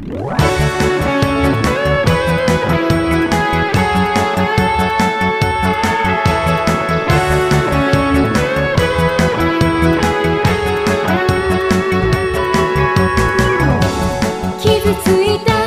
傷ついた